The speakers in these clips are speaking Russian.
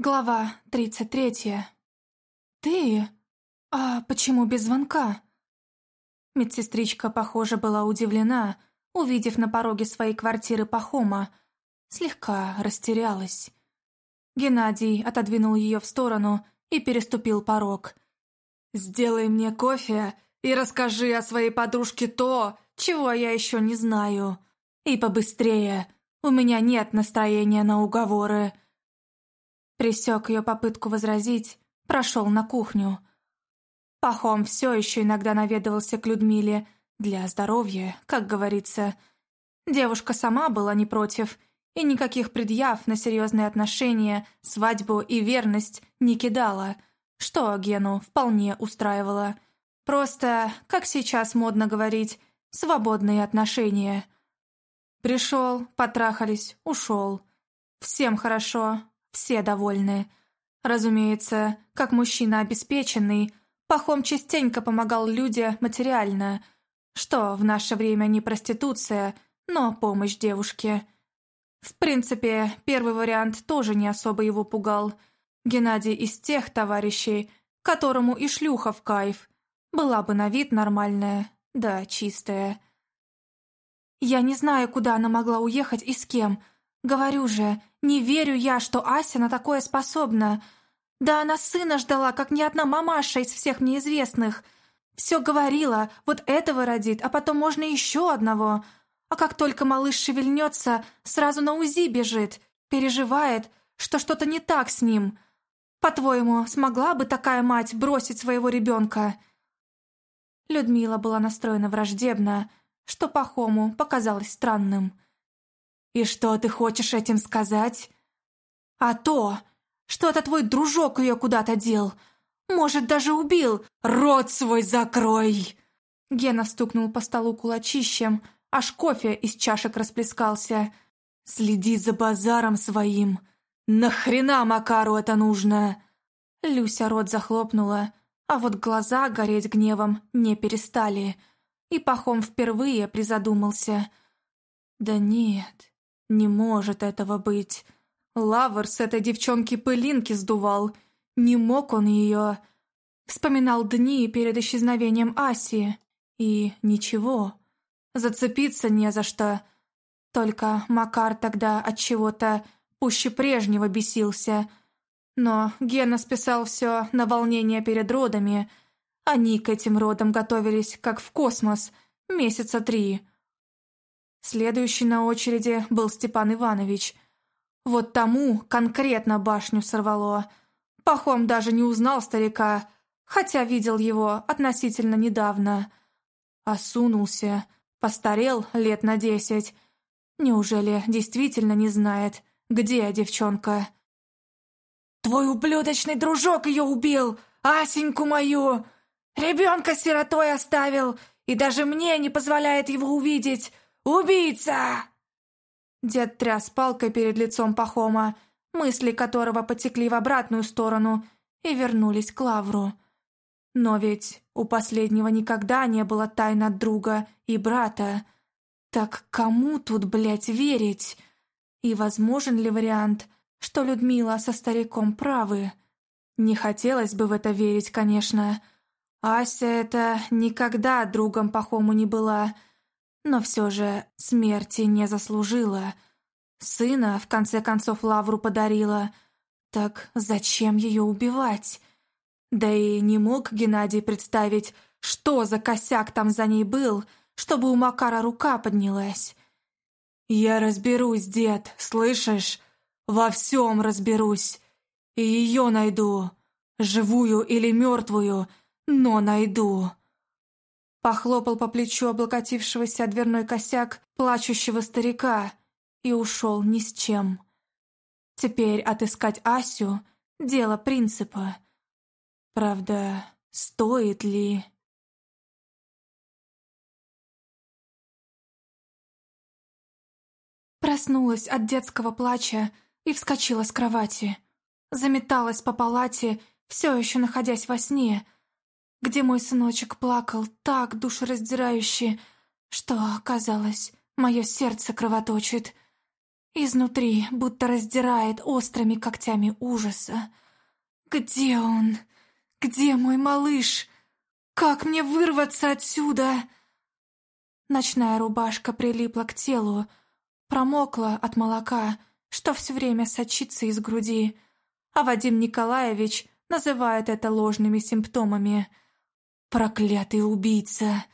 Глава тридцать третья. «Ты? А почему без звонка?» Медсестричка, похоже, была удивлена, увидев на пороге своей квартиры Пахома. Слегка растерялась. Геннадий отодвинул ее в сторону и переступил порог. «Сделай мне кофе и расскажи о своей подружке то, чего я еще не знаю. И побыстрее, у меня нет настроения на уговоры». Пресек ее попытку возразить, прошел на кухню. Пахом все еще иногда наведывался к Людмиле для здоровья, как говорится. Девушка сама была не против, и никаких предъяв на серьезные отношения, свадьбу и верность не кидала, что Гену вполне устраивало. Просто, как сейчас модно говорить, свободные отношения. Пришел, потрахались, ушел. Всем хорошо, все довольны. Разумеется, как мужчина обеспеченный, Пахом частенько помогал людям материально, что в наше время не проституция, но помощь девушке. В принципе, первый вариант тоже не особо его пугал. Геннадий из тех товарищей, которому и шлюха в кайф. Была бы на вид нормальная, да чистая. Я не знаю, куда она могла уехать и с кем. Говорю же, не верю я, что Ася на такое способна. Да она сына ждала, как ни одна мамаша из всех мне известных. Все говорила, вот этого родит, а потом можно еще одного. А как только малыш шевельнется, сразу на УЗИ бежит, переживает, что что-то не так с ним. По-твоему, смогла бы такая мать бросить своего ребенка?» Людмила была настроена враждебно, что Пахому показалось странным. «И что ты хочешь этим сказать?» «А то, что это твой дружок ее куда-то дел. Может, даже убил. Рот свой закрой!» Гена стукнул по столу кулачищем, аж кофе из чашек расплескался. «Следи за базаром своим. Нахрена Макару это нужно?» Люся рот захлопнула, а вот глаза гореть гневом не перестали. И Пахом впервые призадумался. «Да нет, не может этого быть. Лавр с этой девчонки пылинки сдувал. Не мог он ее. Вспоминал дни перед исчезновением Аси. И ничего. Зацепиться не за что. Только Макар тогда от чего-то пуще прежнего бесился. Но Гена списал все на волнение перед родами. Они к этим родам готовились, как в космос, месяца три. Следующий на очереди был Степан Иванович. Вот тому конкретно башню сорвало. Пахом даже не узнал старика, хотя видел его относительно недавно. Осунулся, постарел лет на десять. Неужели действительно не знает, где девчонка? «Твой ублюдочный дружок ее убил! Асеньку мою! Ребенка сиротой оставил, и даже мне не позволяет его увидеть! «Убийца!» Дед тряс палкой перед лицом Пахома, мысли которого потекли в обратную сторону и вернулись к Лавру. Но ведь у последнего никогда не было тайн от друга и брата. Так кому тут, блядь, верить? И возможен ли вариант, что Людмила со стариком правы? Не хотелось бы в это верить, конечно. Ася это никогда другом Пахому не была — но все же смерти не заслужила. Сына, в конце концов, Лавру подарила. Так зачем ее убивать? Да и не мог Геннадий представить, что за косяк там за ней был, чтобы у Макара рука поднялась. «Я разберусь, дед, слышишь? Во всем разберусь. И ее найду, живую или мертвую, но найду». Похлопал по плечу облокотившегося дверной косяк плачущего старика и ушел ни с чем. Теперь отыскать Асю — дело принципа. Правда, стоит ли... Проснулась от детского плача и вскочила с кровати. Заметалась по палате, все еще находясь во сне — где мой сыночек плакал так душераздирающе, что, казалось, мое сердце кровоточит. Изнутри будто раздирает острыми когтями ужаса. «Где он? Где мой малыш? Как мне вырваться отсюда?» Ночная рубашка прилипла к телу, промокла от молока, что все время сочится из груди, а Вадим Николаевич называет это ложными симптомами. «Проклятый убийца!»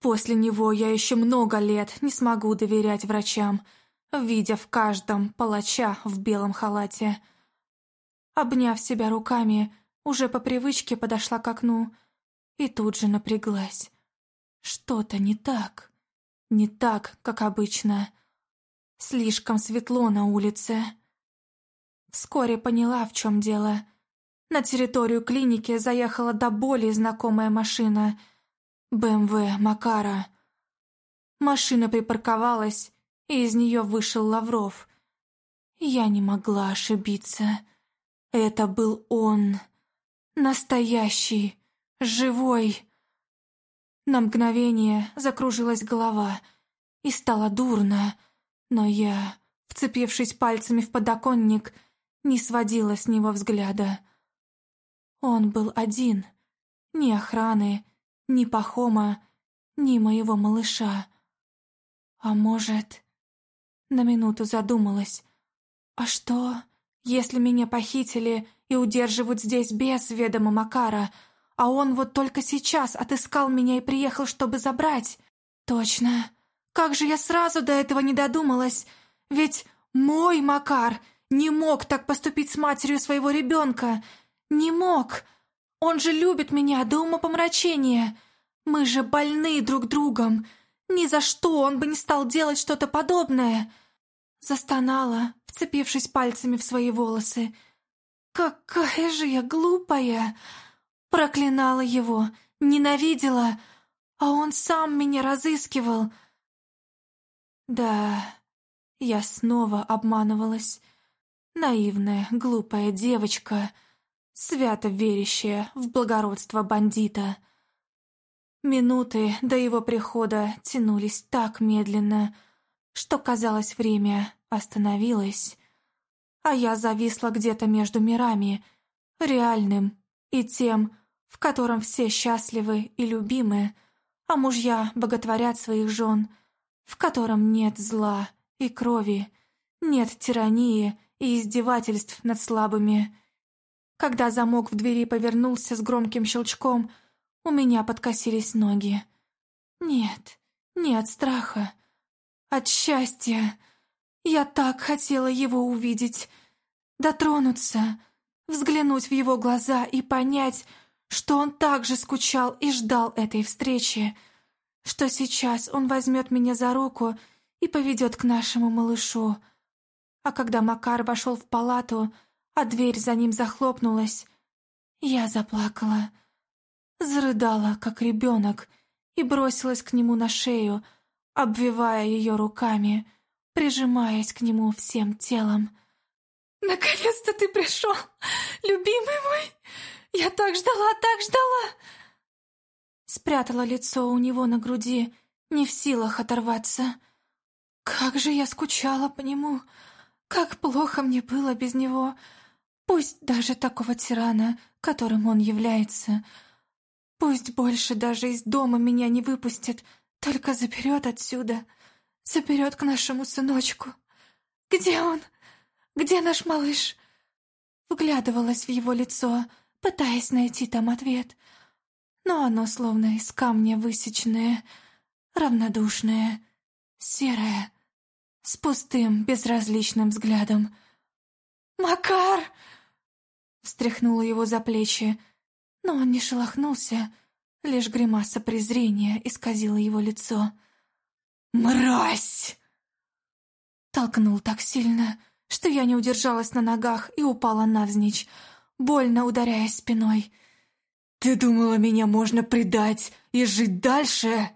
После него я еще много лет не смогу доверять врачам, видя в каждом палача в белом халате. Обняв себя руками, уже по привычке подошла к окну и тут же напряглась. Что-то не так. Не так, как обычно. Слишком светло на улице. Вскоре поняла, в чем дело. На территорию клиники заехала до боли знакомая машина — БМВ Макара. Машина припарковалась, и из нее вышел Лавров. Я не могла ошибиться. Это был он. Настоящий, живой. На мгновение закружилась голова, и стало дурно, но я, вцепившись пальцами в подоконник, не сводила с него взгляда. Он был один, ни охраны, ни Пахома, ни моего малыша. А может... На минуту задумалась. А что, если меня похитили и удерживают здесь без ведома Макара, а он вот только сейчас отыскал меня и приехал, чтобы забрать? Точно. Как же я сразу до этого не додумалась? Ведь мой Макар не мог так поступить с матерью своего ребенка. Не мог. Он же любит меня до умопомрачения. Мы же больны друг другом. Ни за что он бы не стал делать что-то подобное. Застонала, вцепившись пальцами в свои волосы. Какая же я глупая! Проклинала его, ненавидела, а он сам меня разыскивал. Да, я снова обманывалась. Наивная, глупая девочка — свято верящая в благородство бандита. Минуты до его прихода тянулись так медленно, что, казалось, время остановилось, а я зависла где-то между мирами, реальным и тем, в котором все счастливы и любимы, а мужья боготворят своих жен, в котором нет зла и крови, нет тирании и издевательств над слабыми, когда замок в двери повернулся с громким щелчком, у меня подкосились ноги. Нет, не от страха, от счастья. Я так хотела его увидеть, дотронуться, взглянуть в его глаза и понять, что он также скучал и ждал этой встречи, что сейчас он возьмет меня за руку и поведет к нашему малышу. А когда Макар вошел в палату, а дверь за ним захлопнулась. Я заплакала, зарыдала, как ребенок, и бросилась к нему на шею, обвивая ее руками, прижимаясь к нему всем телом. «Наконец-то ты пришел, любимый мой! Я так ждала, так ждала!» Спрятала лицо у него на груди, не в силах оторваться. Как же я скучала по нему! Как плохо мне было без него! Пусть даже такого тирана, которым он является. Пусть больше даже из дома меня не выпустит, только заберет отсюда, заберет к нашему сыночку. Где он? Где наш малыш? Вглядывалась в его лицо, пытаясь найти там ответ. Но оно словно из камня высеченное, равнодушное, серое, с пустым, безразличным взглядом. «Макар!» Встряхнула его за плечи, но он не шелохнулся, лишь гримаса презрения исказила его лицо. «Мразь!» Толкнул так сильно, что я не удержалась на ногах и упала навзничь, больно ударяясь спиной. «Ты думала, меня можно предать и жить дальше?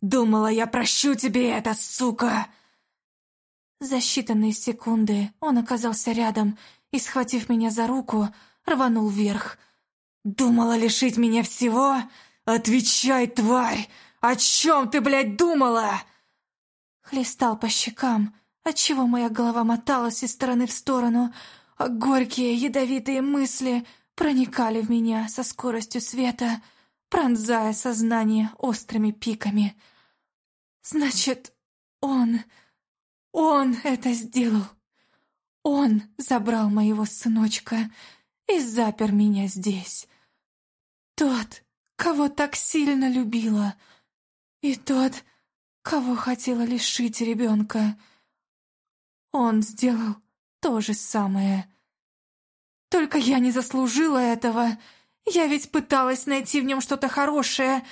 Думала, я прощу тебе это, сука!» За считанные секунды он оказался рядом и, схватив меня за руку, рванул вверх. «Думала лишить меня всего? Отвечай, тварь! О чем ты, блядь, думала?» Хлестал по щекам, отчего моя голова моталась из стороны в сторону, а горькие ядовитые мысли проникали в меня со скоростью света, пронзая сознание острыми пиками. Значит, он... он это сделал. Он забрал моего сыночка и запер меня здесь. Тот, кого так сильно любила, и тот, кого хотела лишить ребенка. Он сделал то же самое. Только я не заслужила этого. Я ведь пыталась найти в нем что-то хорошее,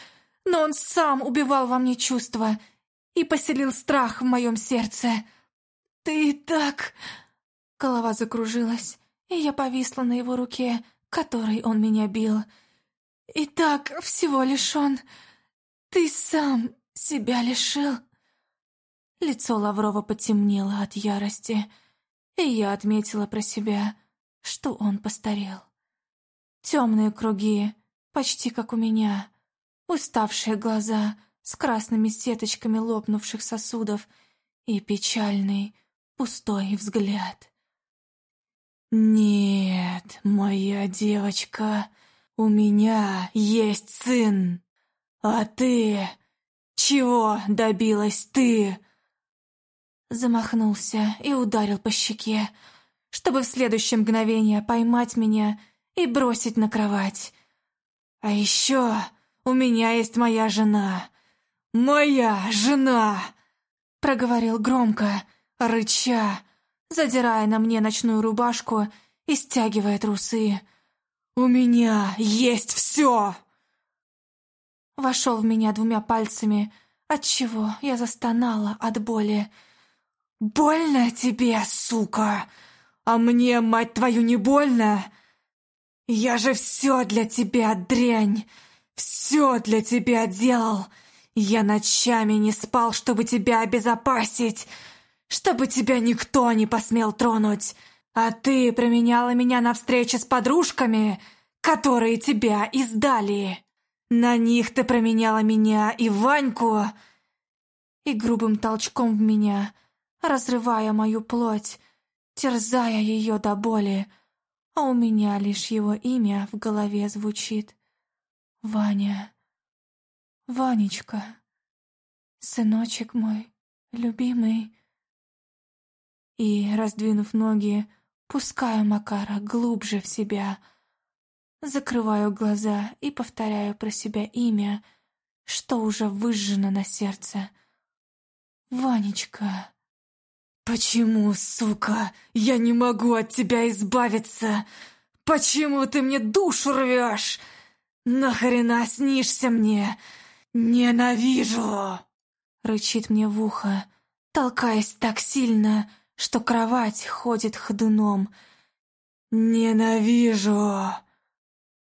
но он сам убивал во мне чувства и поселил страх в моем сердце. Ты так... Голова закружилась, и я повисла на его руке, которой он меня бил. И так всего лишь он... Ты сам себя лишил. Лицо Лаврова потемнело от ярости, и я отметила про себя, что он постарел. Темные круги, почти как у меня, уставшие глаза с красными сеточками лопнувших сосудов и печальный, пустой взгляд. «Нет, моя девочка, у меня есть сын, а ты... Чего добилась ты?» Замахнулся и ударил по щеке, чтобы в следующее мгновение поймать меня и бросить на кровать. «А еще у меня есть моя жена. Моя жена!» Проговорил громко, рыча, задирая на мне ночную рубашку и стягивая трусы. «У меня есть все!» Вошел в меня двумя пальцами, отчего я застонала от боли. «Больно тебе, сука! А мне, мать твою, не больно? Я же все для тебя, дрянь! Все для тебя делал! Я ночами не спал, чтобы тебя обезопасить!» Чтобы тебя никто не посмел тронуть. А ты променяла меня на встречи с подружками, которые тебя издали. На них ты променяла меня и Ваньку. И грубым толчком в меня, разрывая мою плоть, терзая ее до боли, а у меня лишь его имя в голове звучит. Ваня. Ванечка. Сыночек мой, любимый и, раздвинув ноги, пускаю Макара глубже в себя. Закрываю глаза и повторяю про себя имя, что уже выжжено на сердце. «Ванечка». «Почему, сука, я не могу от тебя избавиться? Почему ты мне душу рвешь? Нахрена снишься мне? Ненавижу!» Рычит мне в ухо, толкаясь так сильно, что кровать ходит ходуном. «Ненавижу!»